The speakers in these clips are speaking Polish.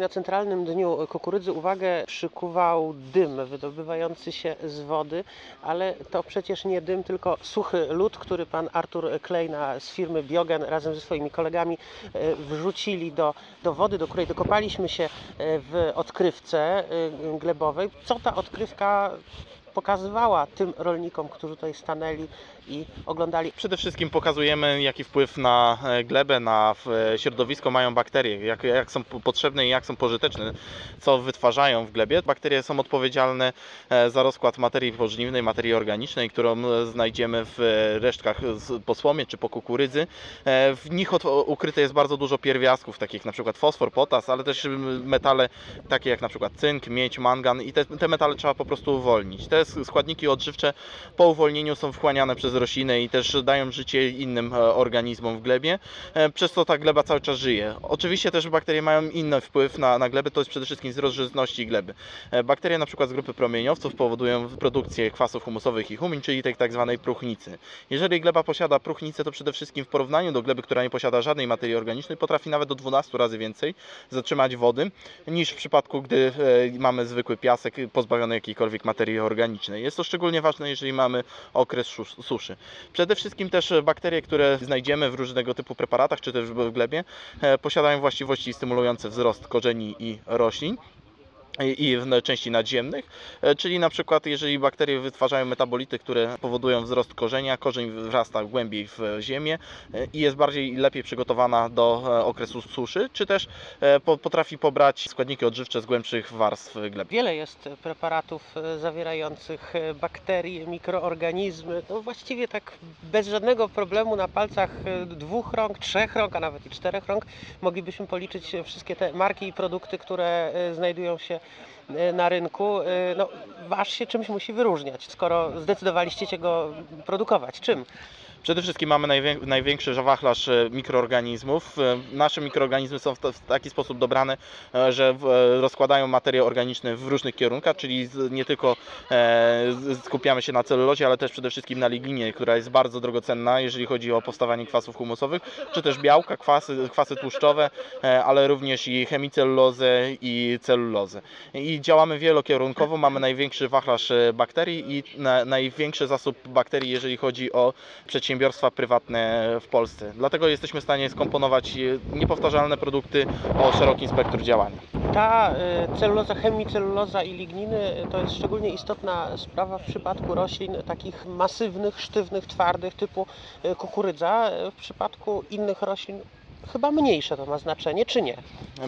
Na centralnym dniu kukurydzy uwagę przykuwał dym wydobywający się z wody, ale to przecież nie dym, tylko suchy lód, który pan Artur Klejna z firmy Biogen razem ze swoimi kolegami e, wrzucili do, do wody, do której dokopaliśmy się e, w odkrywce e, glebowej. Co ta odkrywka pokazywała tym rolnikom, którzy tutaj stanęli i oglądali Przede wszystkim pokazujemy, jaki wpływ na e, glebę, na w- środowisko mają bakterie, jak, jak są po- potrzebne i jak są pożyteczne, co wytwarzają w glebie. Bakterie są odpowiedzialne e, za rozkład materii pożniwnej, materii organicznej, którą e, znajdziemy w e, resztkach po słomie czy po kukurydzy. E, W nich ukryte jest bardzo dużo pierwiastków, takich na przykład fosfor, potas, ale też metale takie jak na przykład cynk, miedź, mangan i te, te metale trzeba po prostu uwolnić. Te składniki odżywcze po uwolnieniu są wchłaniane przez rośliny i też dają życie innym e, organizmom w glebie, e, przez co ta gleba cały czas żyje. Oczywiście też bakterie mają inny wpływ na, na glebę, to jest przede wszystkim wzrost żyzności gleby. E, Bakterie na przykład z grupy promieniowców powodują produkcję kwasów humusowych i humin, czyli tej tak zwanej próchnicy. Jeżeli gleba posiada próchnicę, to przede wszystkim w porównaniu do gleby, która nie posiada żadnej materii organicznej, potrafi nawet do 12 razy więcej zatrzymać wody niż w przypadku, gdy mamy zwykły piasek pozbawiony jakiejkolwiek materii organicznej. Jest to szczególnie ważne, jeżeli mamy okres sus- Przede wszystkim też bakterie, które znajdziemy w różnego typu preparatach, czy też w glebie, e, posiadają właściwości stymulujące wzrost korzeni i roślin i części nadziemnych, E, czyli na przykład jeżeli bakterie wytwarzają metabolity, które powodują wzrost korzenia, korzeń wrasta głębiej w ziemię e, i jest bardziej lepiej przygotowana do e, okresu suszy, czy też po- potrafi pobrać składniki odżywcze z głębszych warstw gleby. Wiele jest preparatów zawierających bakterie, mikroorganizmy. No właściwie tak bez żadnego problemu na palcach dwóch rąk, trzech rąk, a nawet i czterech rąk moglibyśmy policzyć wszystkie te marki i produkty, które znajdują się na rynku. E, No, wasz się czymś musi wyróżniać, skoro zdecydowaliście się go produkować. Czym? Przede wszystkim mamy najwię- największy wachlarz e, mikroorganizmów. E, Nasze mikroorganizmy są w, taki sposób dobrane, e, że rozkładają materie organiczne w różnych kierunkach, czyli nie tylko skupiamy się na celulozie, ale też przede wszystkim na ligninie, która jest bardzo drogocenna, jeżeli chodzi o powstawanie kwasów humusowych, czy też białka, kwasy, kwasy tłuszczowe, ale również i chemicellulozę i celulozę. I działamy wielokierunkowo, mamy największy wachlarz bakterii i na, największy zasób bakterii, jeżeli chodzi o przedsiębiorstwa prywatne w Polsce. Dlatego jesteśmy w stanie skomponować e, niepowtarzalne produkty o szerokim spektrum działania. Ta y, celuloza, chemiceluloza i ligniny to jest szczególnie istotna sprawa w przypadku roślin takich masywnych, sztywnych, twardych typu kukurydza. W przypadku innych roślin chyba mniejsze to ma znaczenie, czy nie?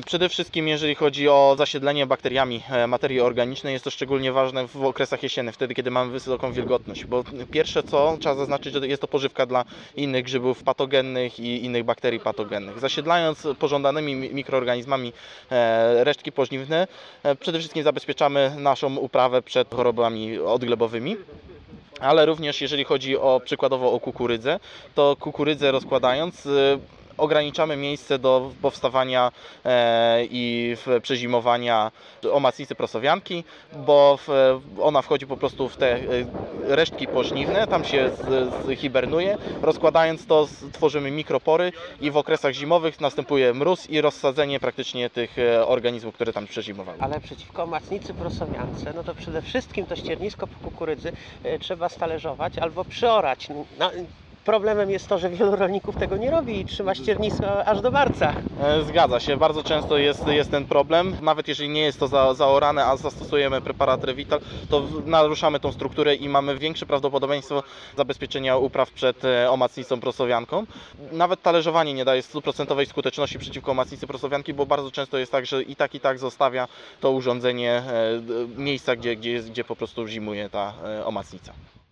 Przede wszystkim jeżeli chodzi o zasiedlenie bakteriami e, materii organicznej, jest to szczególnie ważne w okresach jesiennych, wtedy kiedy mamy wysoką wilgotność, bo pierwsze co trzeba zaznaczyć, że jest to pożywka dla innych grzybów patogennych i innych bakterii patogennych. Zasiedlając pożądanymi mi- mikroorganizmami e, resztki pożniwne, e, przede wszystkim zabezpieczamy naszą uprawę przed chorobami odglebowymi. Ale również jeżeli chodzi o przykładowo o kukurydzę, to kukurydzę rozkładając ograniczamy miejsce do powstawania e, i przezimowania omacnicy prosowianki, bo ona wchodzi po prostu w te e, resztki pożniwne, tam się hibernuje, rozkładając to tworzymy mikropory i w okresach zimowych następuje mróz i rozsadzenie praktycznie tych e, organizmów, które tam przezimowały. Ale przeciwko macnicy prosowiance, no to przede wszystkim to ściernisko kukurydzy trzeba stalerzować albo przeorać. No, problemem jest to, że wielu rolników tego nie robi i trzyma ściernisko aż do marca. E, Zgadza się, bardzo często jest, jest ten problem. Nawet jeżeli nie jest to za, zaorane, a zastosujemy preparat Revital, to naruszamy tą strukturę i mamy większe prawdopodobieństwo zabezpieczenia upraw przed e, omacnicą prosowianką. Nawet talerzowanie nie daje stuprocentowej skuteczności przeciwko omacnicy prosowianki, bo bardzo często jest tak, że i tak i tak zostawia to urządzenie e, miejsca, gdzie, gdzie, jest, gdzie po prostu zimuje ta omacnica.